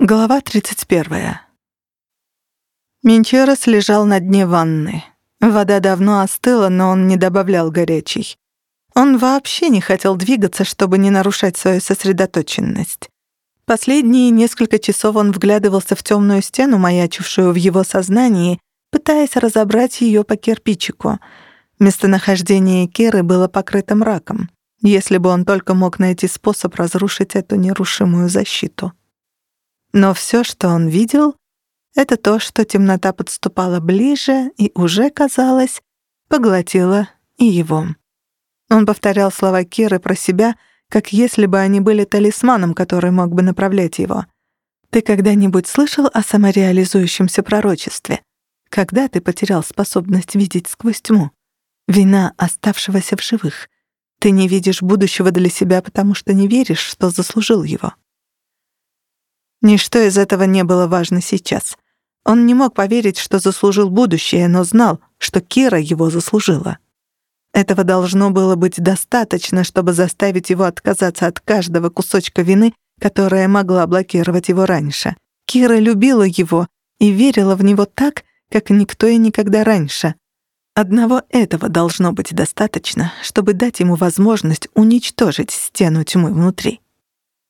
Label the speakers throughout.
Speaker 1: Глава 31. Менчерос лежал на дне ванны. Вода давно остыла, но он не добавлял горячей. Он вообще не хотел двигаться, чтобы не нарушать свою сосредоточенность. Последние несколько часов он вглядывался в темную стену, маячившую в его сознании, пытаясь разобрать ее по кирпичику. Местонахождение Киры было покрыто мраком. Если бы он только мог найти способ разрушить эту нерушимую защиту. Но все, что он видел, это то, что темнота подступала ближе и уже, казалось, поглотила и его. Он повторял слова Киры про себя, как если бы они были талисманом, который мог бы направлять его. «Ты когда-нибудь слышал о самореализующемся пророчестве? Когда ты потерял способность видеть сквозь тьму? Вина оставшегося в живых. Ты не видишь будущего для себя, потому что не веришь, что заслужил его». Ничто из этого не было важно сейчас. Он не мог поверить, что заслужил будущее, но знал, что Кира его заслужила. Этого должно было быть достаточно, чтобы заставить его отказаться от каждого кусочка вины, которая могла блокировать его раньше. Кира любила его и верила в него так, как никто и никогда раньше. Одного этого должно быть достаточно, чтобы дать ему возможность уничтожить стену тьмы внутри.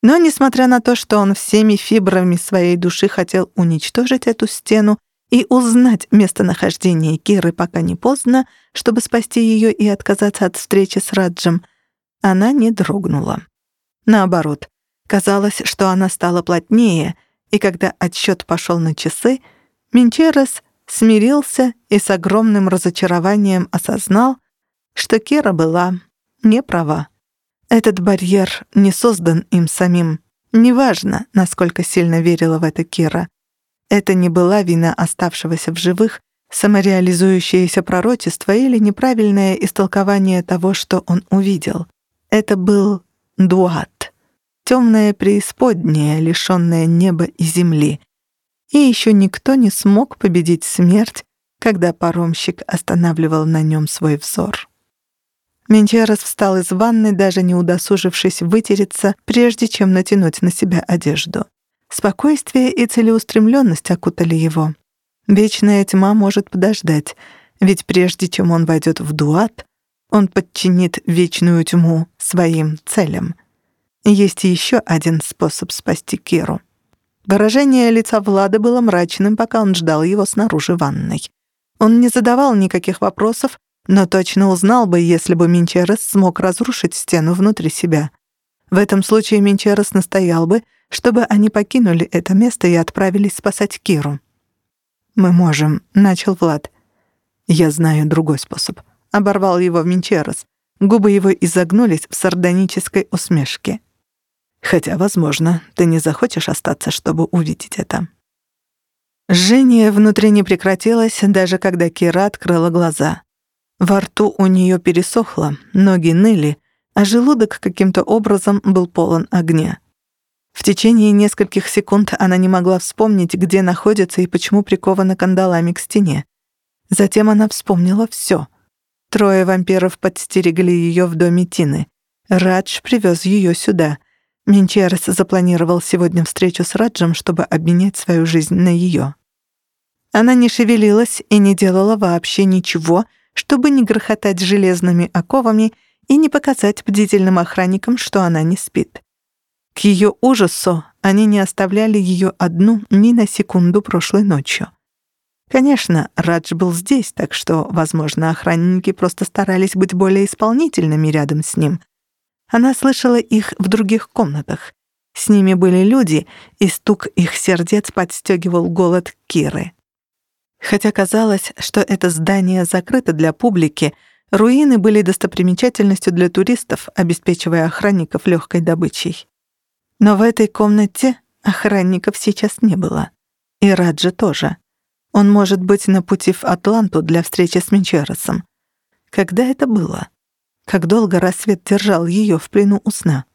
Speaker 1: Но, несмотря на то, что он всеми фибрами своей души хотел уничтожить эту стену и узнать местонахождение Киры, пока не поздно, чтобы спасти ее и отказаться от встречи с Раджем, она не дрогнула. Наоборот, казалось, что она стала плотнее, и когда отсчет пошел на часы, Менчерес смирился и с огромным разочарованием осознал, что Кира была не права. Этот барьер не создан им самим. Неважно, насколько сильно верила в это Кира. Это не была вина оставшегося в живых, самореализующееся пророчество или неправильное истолкование того, что он увидел. Это был дуат, темное преисподнее, лишенное неба и земли. И еще никто не смог победить смерть, когда паромщик останавливал на нем свой взор. Менчерос встал из ванны, даже не удосужившись вытереться, прежде чем натянуть на себя одежду. Спокойствие и целеустремленность окутали его. Вечная тьма может подождать, ведь прежде чем он войдет в дуат, он подчинит вечную тьму своим целям. Есть еще один способ спасти Киру. Выражение лица Влада было мрачным, пока он ждал его снаружи ванной. Он не задавал никаких вопросов, но точно узнал бы, если бы Минчерес смог разрушить стену внутри себя. В этом случае Минчерес настоял бы, чтобы они покинули это место и отправились спасать Киру. «Мы можем», — начал Влад. «Я знаю другой способ», — оборвал его Минчерес. Губы его изогнулись в сардонической усмешке. «Хотя, возможно, ты не захочешь остаться, чтобы увидеть это». Жжение внутри не прекратилось, даже когда Кира открыла глаза. Во рту у нее пересохло, ноги ныли, а желудок каким-то образом был полон огня. В течение нескольких секунд она не могла вспомнить, где находится и почему прикована кандалами к стене. Затем она вспомнила все. Трое вампиров подстерегли ее в доме Тины. Радж привез ее сюда. Минчерес запланировал сегодня встречу с Раджем, чтобы обменять свою жизнь на ее. Она не шевелилась и не делала вообще ничего — чтобы не грохотать железными оковами и не показать бдительным охранникам, что она не спит. К ее ужасу они не оставляли ее одну ни на секунду прошлой ночью. Конечно, Радж был здесь, так что, возможно, охранники просто старались быть более исполнительными рядом с ним. Она слышала их в других комнатах. С ними были люди, и стук их сердец подстегивал голод Киры. Хотя казалось, что это здание закрыто для публики, руины были достопримечательностью для туристов, обеспечивая охранников легкой добычей. Но в этой комнате охранников сейчас не было. И Раджа тоже. Он может быть на пути в Атланту для встречи с Менчеросом. Когда это было? Как долго рассвет держал ее в плену у сна?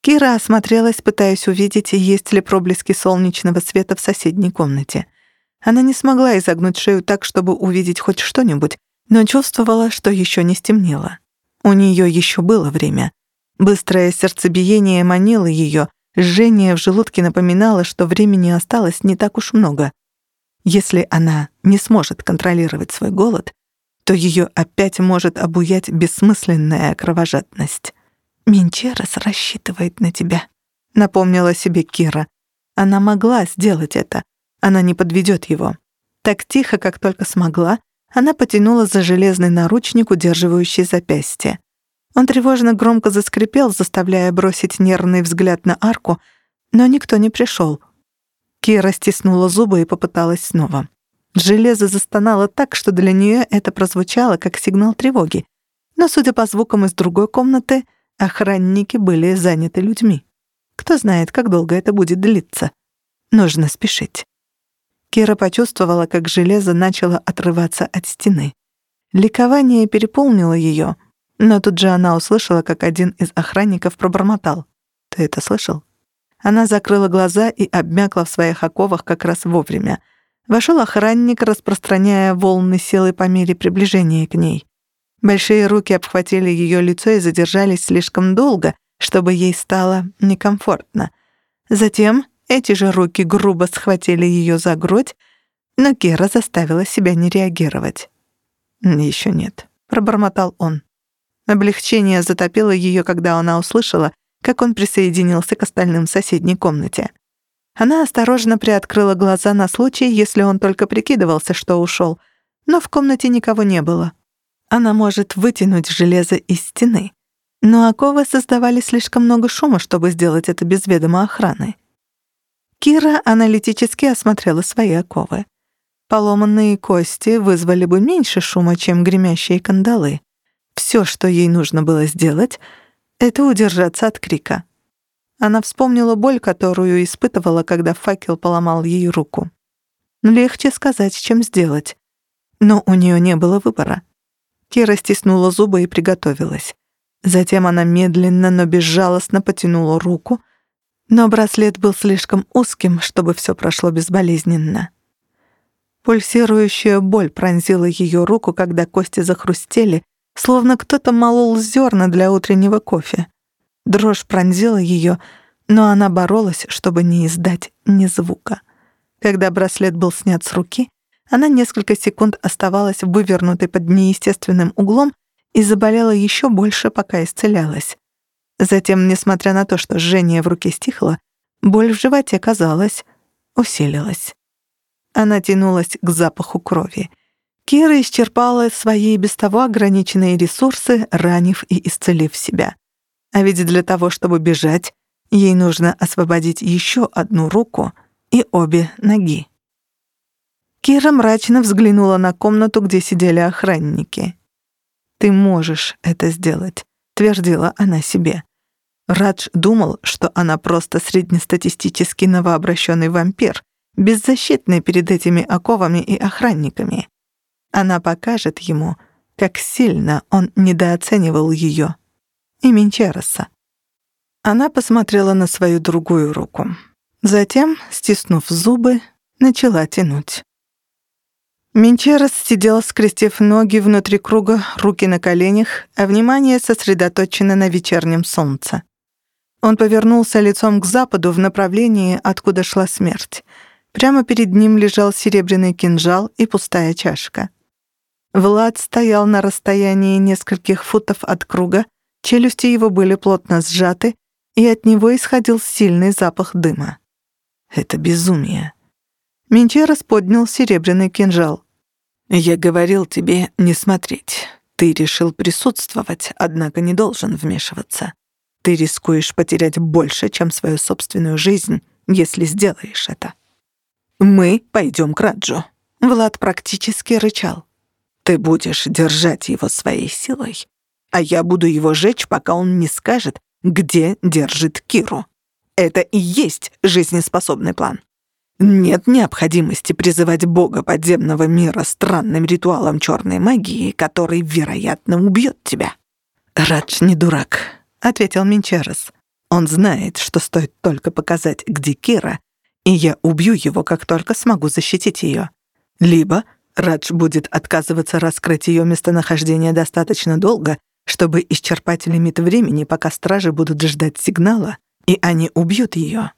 Speaker 1: Кира осмотрелась, пытаясь увидеть, есть ли проблески солнечного света в соседней комнате — она не смогла изогнуть шею так, чтобы увидеть хоть что-нибудь, но чувствовала, что еще не стемнело. У нее еще было время. Быстрое сердцебиение манило ее, Жжение в желудке напоминало, что времени осталось не так уж много. Если она не сможет контролировать свой голод, то ее опять может обуять бессмысленная кровожадность. «Минчерос рассчитывает на тебя», — напомнила себе Кира. Она могла сделать это. Она не подведет его. Так тихо, как только смогла, она потянула за железный наручник, удерживающий запястье. Он тревожно громко заскрипел, заставляя бросить нервный взгляд на арку, но никто не пришел. Кира стиснула зубы и попыталась снова. Железо застонало так, что для нее это прозвучало как сигнал тревоги. Но, судя по звукам из другой комнаты, охранники были заняты людьми. Кто знает, как долго это будет длиться. Нужно спешить. Кира почувствовала, как железо начало отрываться от стены. Ликование переполнило ее, но тут же она услышала, как один из охранников пробормотал. «Ты это слышал?» Она закрыла глаза и обмякла в своих оковах как раз вовремя. Вошел охранник, распространяя волны силы по мере приближения к ней. Большие руки обхватили ее лицо и задержались слишком долго, чтобы ей стало некомфортно. Затем эти же руки грубо схватили ее за грудь, но Гера заставила себя не реагировать. «Еще нет», — пробормотал он. Облегчение затопило ее, когда она услышала, как он присоединился к остальным в соседней комнате. Она осторожно приоткрыла глаза на случай, если он только прикидывался, что ушел, но в комнате никого не было. Она может вытянуть железо из стены. Но оковы создавали слишком много шума, чтобы сделать это без ведома охраны. Кира аналитически осмотрела свои оковы. Поломанные кости вызвали бы меньше шума, чем гремящие кандалы. Все, что ей нужно было сделать, это удержаться от крика. Она вспомнила боль, которую испытывала, когда факел поломал ей руку. Легче сказать, чем сделать. Но у нее не было выбора. Кира стиснула зубы и приготовилась. Затем она медленно, но безжалостно потянула руку — но браслет был слишком узким, чтобы все прошло безболезненно. Пульсирующая боль пронзила ее руку, когда кости захрустели, словно кто-то молол зерна для утреннего кофе. Дрожь пронзила ее, но она боролась, чтобы не издать ни звука. Когда браслет был снят с руки, она несколько секунд оставалась вывернутой под неестественным углом и заболела еще больше, пока исцелялась. Затем, несмотря на то, что жжение в руке стихло, боль в животе, казалось, усилилась. Она тянулась к запаху крови. Кира исчерпала свои без того ограниченные ресурсы, ранив и исцелив себя. А ведь для того, чтобы бежать, ей нужно освободить еще одну руку и обе ноги. Кира мрачно взглянула на комнату, где сидели охранники. «Ты можешь это сделать», — твердила она себе. Радж думал, что она просто среднестатистический новообращенный вампир, беззащитный перед этими оковами и охранниками. Она покажет ему, как сильно он недооценивал ее и Минчероса. Она посмотрела на свою другую руку. Затем, стиснув зубы, начала тянуть. Минчерос сидел, скрестив ноги внутри круга, руки на коленях, а внимание сосредоточено на вечернем солнце. Он повернулся лицом к западу в направлении, откуда шла смерть. Прямо перед ним лежал серебряный кинжал и пустая чашка. Влад стоял на расстоянии нескольких футов от круга, челюсти его были плотно сжаты, и от него исходил сильный запах дыма. Это безумие. Менчерос поднял серебряный кинжал. «Я говорил тебе не смотреть. Ты решил присутствовать, однако не должен вмешиваться. Ты рискуешь потерять больше, чем свою собственную жизнь, если сделаешь это. Мы пойдем к Раджу. Влад практически рычал. Ты будешь держать его своей силой, а я буду его жечь, пока он не скажет, где держит Киру. Это и есть жизнеспособный план. Нет необходимости призывать бога подземного мира странным ритуалом черной магии, который, вероятно, убьет тебя. Радж не дурак ответил Минчарес. «Он знает, что стоит только показать, где Кира, и я убью его, как только смогу защитить ее. Либо Радж будет отказываться раскрыть ее местонахождение достаточно долго, чтобы исчерпать лимит времени, пока стражи будут ждать сигнала, и они убьют ее.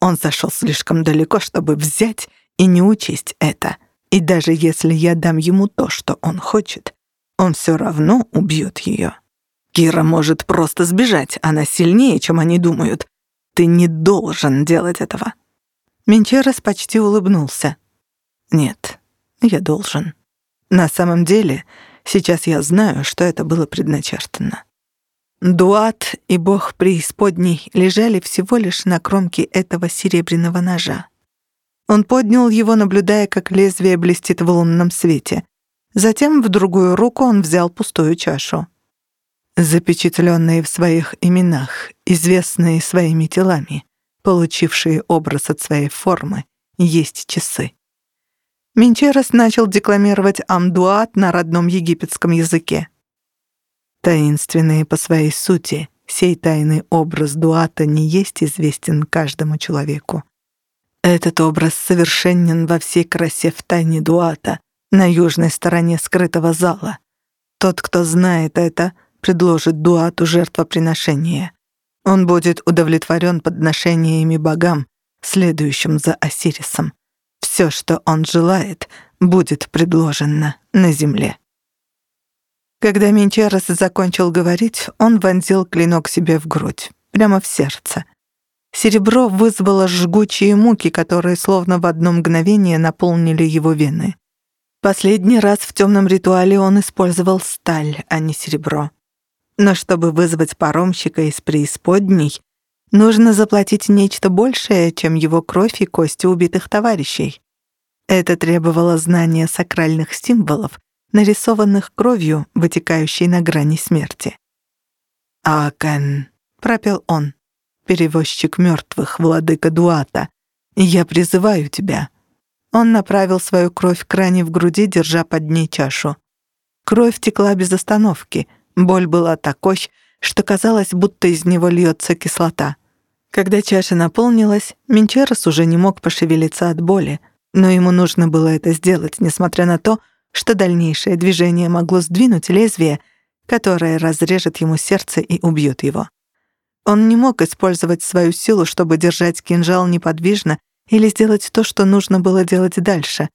Speaker 1: Он зашел слишком далеко, чтобы взять и не учесть это. И даже если я дам ему то, что он хочет, он все равно убьет ее. Кира может просто сбежать, она сильнее, чем они думают. Ты не должен делать этого. Менчерос почти улыбнулся. Нет, я должен. На самом деле, сейчас я знаю, что это было предначертано. Дуат и бог преисподней лежали всего лишь на кромке этого серебряного ножа. Он поднял его, наблюдая, как лезвие блестит в лунном свете. Затем в другую руку он взял пустую чашу. Запечатленные в своих именах, известные своими телами, получившие образ от своей формы, есть часы. Минчерос начал декламировать амдуат на родном египетском языке. Таинственные по своей сути, сей тайный образ дуата не есть известен каждому человеку. Этот образ совершенен во всей красе в тайне дуата, на южной стороне скрытого зала. Тот, кто знает это, предложит дуату жертвоприношение. Он будет удовлетворен подношениями богам, следующим за Осирисом. Все, что он желает, будет предложено на земле. Когда Менчерос закончил говорить, он вонзил клинок себе в грудь, прямо в сердце. Серебро вызвало жгучие муки, которые словно в одно мгновение наполнили его вены. Последний раз в темном ритуале он использовал сталь, а не серебро. Но чтобы вызвать паромщика из преисподней, нужно заплатить нечто большее, чем его кровь и кости убитых товарищей. Это требовало знания сакральных символов, нарисованных кровью, вытекающей на грани смерти. «Акен», — пропел он, — «перевозчик мертвых, владыка Дуата, я призываю тебя». Он направил свою кровь к ране в груди, держа под ней чашу. Кровь текла без остановки, боль была такой, что казалось, будто из него льется кислота. Когда чаша наполнилась, Менчерос уже не мог пошевелиться от боли, но ему нужно было это сделать, несмотря на то, что дальнейшее движение могло сдвинуть лезвие, которое разрежет ему сердце и убьет его. Он не мог использовать свою силу, чтобы держать кинжал неподвижно или сделать то, что нужно было делать дальше.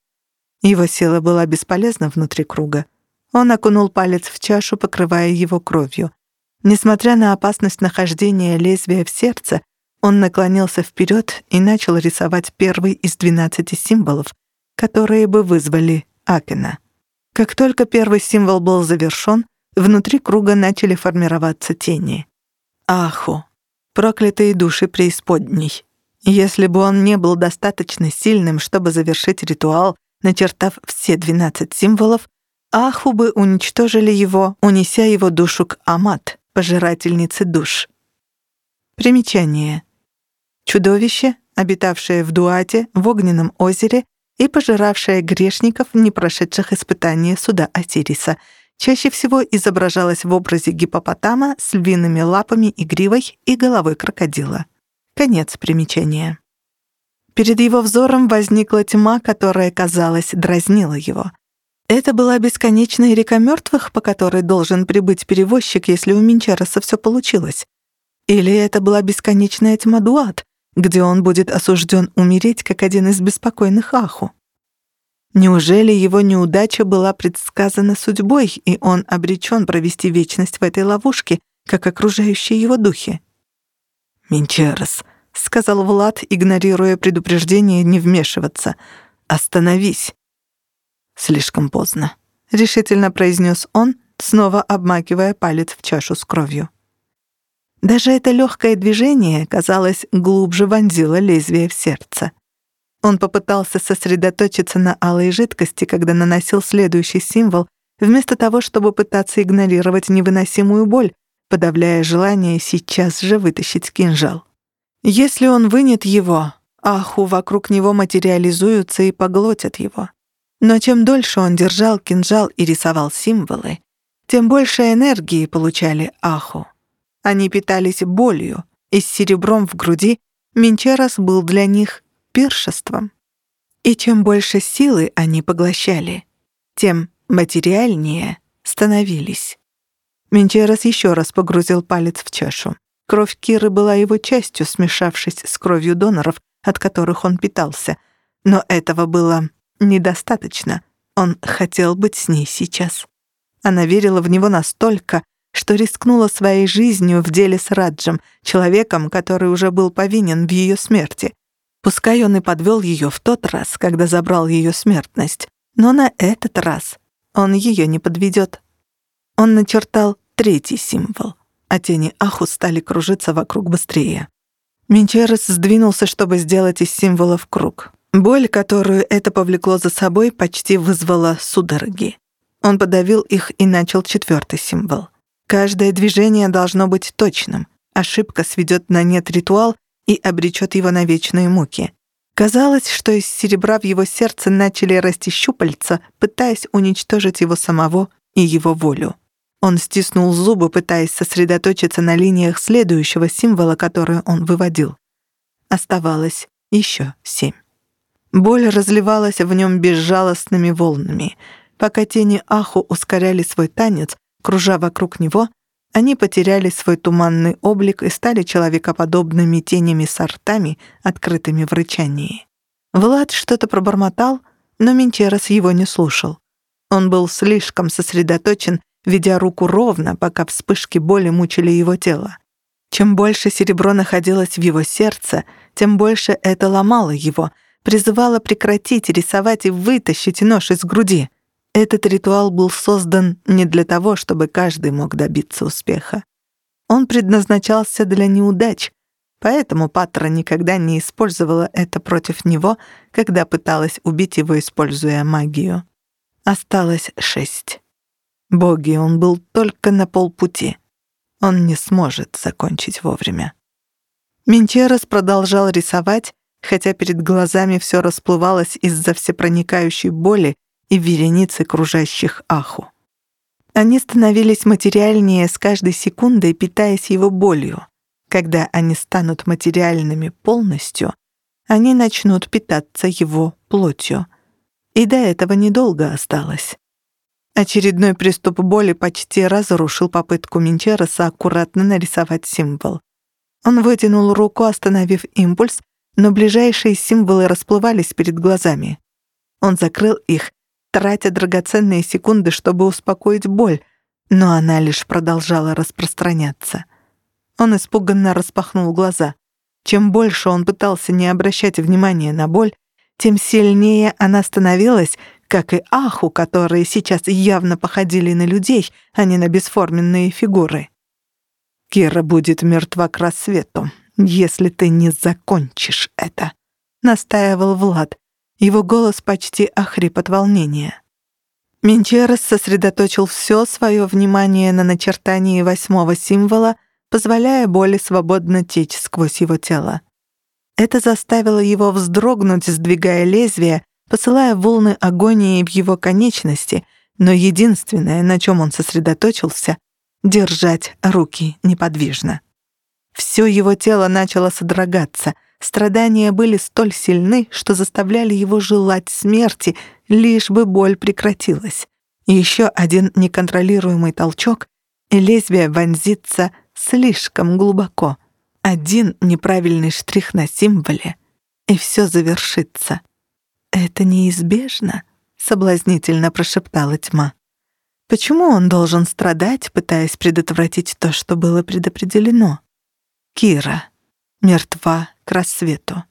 Speaker 1: Его сила была бесполезна внутри круга. Он окунул палец в чашу, покрывая его кровью. Несмотря на опасность нахождения лезвия в сердце, он наклонился вперед и начал рисовать первый из двенадцати символов, которые бы вызвали Акена. Как только первый символ был завершён, внутри круга начали формироваться тени. Аху, проклятые души преисподней. Если бы он не был достаточно сильным, чтобы завершить ритуал, начертав все 12 символов, Аху бы уничтожили его, унеся его душу к Амат, пожирательнице душ. Примечание. Чудовище, обитавшее в Дуате, в огненном озере, и пожиравшая грешников, не прошедших испытания суда Осириса, чаще всего изображалась в образе гипопотама с львиными лапами и гривой и головой крокодила. Конец примечания. Перед его взором возникла тьма, которая, казалось, дразнила его. Это была бесконечная река мертвых, по которой должен прибыть перевозчик, если у Минчароса все получилось. Или это была бесконечная тьма Дуат, где он будет осужден умереть, как один из беспокойных Аху. Неужели его неудача была предсказана судьбой, и он обречен провести вечность в этой ловушке, как окружающие его духи? «Минчерос», — сказал Влад, игнорируя предупреждение не вмешиваться, — «остановись». «Слишком поздно», — решительно произнес он, снова обмакивая палец в чашу с кровью. Даже это легкое движение, казалось, глубже вонзило лезвие в сердце. Он попытался сосредоточиться на алой жидкости, когда наносил следующий символ, вместо того, чтобы пытаться игнорировать невыносимую боль, подавляя желание сейчас же вытащить кинжал. Если он вынет его, аху вокруг него материализуются и поглотят его. Но чем дольше он держал кинжал и рисовал символы, тем больше энергии получали аху. Они питались болью, и с серебром в груди Минчерос был для них пиршеством. И чем больше силы они поглощали, тем материальнее становились. Минчерос еще раз погрузил палец в чашу. Кровь Киры была его частью, смешавшись с кровью доноров, от которых он питался. Но этого было недостаточно. Он хотел быть с ней сейчас. Она верила в него настолько, что рискнула своей жизнью в деле с Раджем, человеком, который уже был повинен в ее смерти. Пускай он и подвел ее в тот раз, когда забрал ее смертность, но на этот раз он ее не подведет. Он начертал третий символ, а тени Аху стали кружиться вокруг быстрее. Минчерес сдвинулся, чтобы сделать из символов круг. Боль, которую это повлекло за собой, почти вызвала судороги. Он подавил их и начал четвертый символ. Каждое движение должно быть точным. Ошибка сведет на нет ритуал и обречет его на вечные муки. Казалось, что из серебра в его сердце начали расти щупальца, пытаясь уничтожить его самого и его волю. Он стиснул зубы, пытаясь сосредоточиться на линиях следующего символа, который он выводил. Оставалось еще семь. Боль разливалась в нем безжалостными волнами. Пока тени Аху ускоряли свой танец, кружа вокруг него, они потеряли свой туманный облик и стали человекоподобными тенями с ртами, открытыми в рычании. Влад что-то пробормотал, но Менчерос его не слушал. Он был слишком сосредоточен, ведя руку ровно, пока вспышки боли мучили его тело. Чем больше серебро находилось в его сердце, тем больше это ломало его, призывало прекратить рисовать и вытащить нож из груди — этот ритуал был создан не для того, чтобы каждый мог добиться успеха. Он предназначался для неудач, поэтому Патра никогда не использовала это против него, когда пыталась убить его, используя магию. Осталось шесть. Боги, он был только на полпути. Он не сможет закончить вовремя. Минчерос продолжал рисовать, хотя перед глазами все расплывалось из-за всепроникающей боли, и вереницы кружащих аху. Они становились материальнее с каждой секундой, питаясь его болью. Когда они станут материальными полностью, они начнут питаться его плотью. И до этого недолго осталось. Очередной приступ боли почти разрушил попытку Минчероса аккуратно нарисовать символ. Он вытянул руку, остановив импульс, но ближайшие символы расплывались перед глазами. Он закрыл их тратя драгоценные секунды, чтобы успокоить боль, но она лишь продолжала распространяться. Он испуганно распахнул глаза. Чем больше он пытался не обращать внимания на боль, тем сильнее она становилась, как и аху, которые сейчас явно походили на людей, а не на бесформенные фигуры. «Кира будет мертва к рассвету, если ты не закончишь это», — настаивал Влад, его голос почти охрип от волнения. Менчерес сосредоточил все свое внимание на начертании восьмого символа, позволяя боли свободно течь сквозь его тело. Это заставило его вздрогнуть, сдвигая лезвие, посылая волны агонии в его конечности, но единственное, на чем он сосредоточился — держать руки неподвижно. Все его тело начало содрогаться — Страдания были столь сильны, что заставляли его желать смерти, лишь бы боль прекратилась. еще один неконтролируемый толчок, и лезвие вонзится слишком глубоко. Один неправильный штрих на символе, и все завершится. «Это неизбежно», — соблазнительно прошептала тьма. «Почему он должен страдать, пытаясь предотвратить то, что было предопределено?» «Кира мертва к рассвету.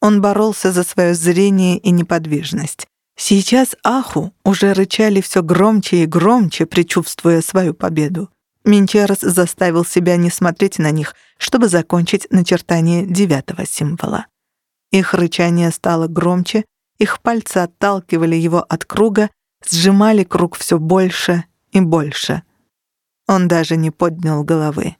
Speaker 1: Он боролся за свое зрение и неподвижность. Сейчас Аху уже рычали все громче и громче, предчувствуя свою победу. Минчерос заставил себя не смотреть на них, чтобы закончить начертание девятого символа. Их рычание стало громче, их пальцы отталкивали его от круга, сжимали круг все больше и больше. Он даже не поднял головы.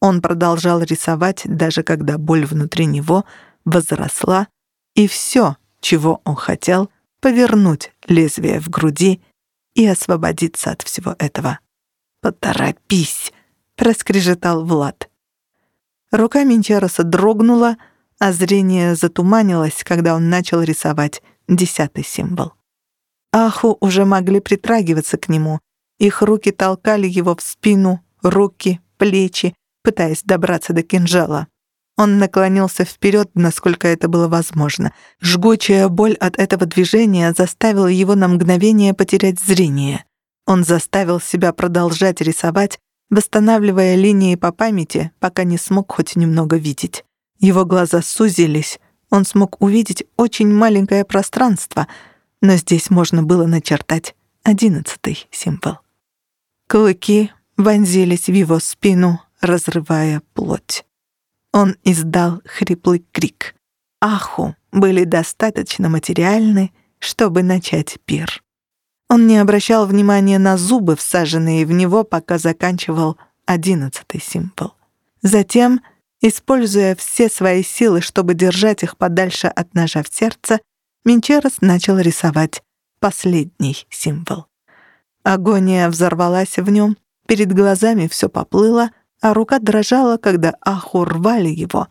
Speaker 1: Он продолжал рисовать, даже когда боль внутри него возросла, и все, чего он хотел, повернуть лезвие в груди и освободиться от всего этого. «Поторопись!» — проскрежетал Влад. Рука Менчароса дрогнула, а зрение затуманилось, когда он начал рисовать десятый символ. Аху уже могли притрагиваться к нему. Их руки толкали его в спину, руки, плечи, пытаясь добраться до кинжала. Он наклонился вперед, насколько это было возможно. Жгучая боль от этого движения заставила его на мгновение потерять зрение. Он заставил себя продолжать рисовать, восстанавливая линии по памяти, пока не смог хоть немного видеть. Его глаза сузились, он смог увидеть очень маленькое пространство, но здесь можно было начертать одиннадцатый символ. Клыки вонзились в его спину, разрывая плоть. Он издал хриплый крик. Аху были достаточно материальны, чтобы начать пир. Он не обращал внимания на зубы, всаженные в него, пока заканчивал одиннадцатый символ. Затем, используя все свои силы, чтобы держать их подальше от ножа в сердце, Минчерос начал рисовать последний символ. Агония взорвалась в нем, перед глазами все поплыло — а рука дрожала, когда Аху рвали его.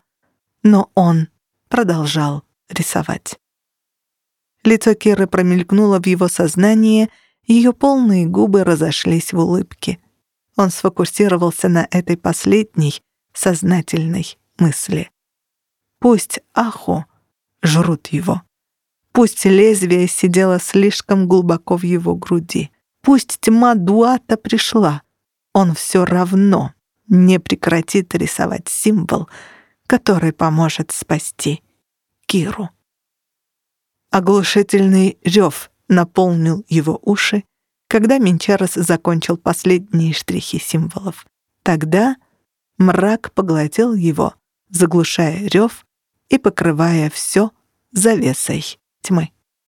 Speaker 1: Но он продолжал рисовать. Лицо Киры промелькнуло в его сознании, ее полные губы разошлись в улыбке. Он сфокусировался на этой последней, сознательной мысли. Пусть Аху жрут его. Пусть лезвие сидело слишком глубоко в его груди. Пусть тьма Дуата пришла. Он все равно не прекратит рисовать символ, который поможет спасти Киру. Оглушительный рев наполнил его уши, когда Минчарос закончил последние штрихи символов. Тогда мрак поглотил его, заглушая рев и покрывая все завесой тьмы.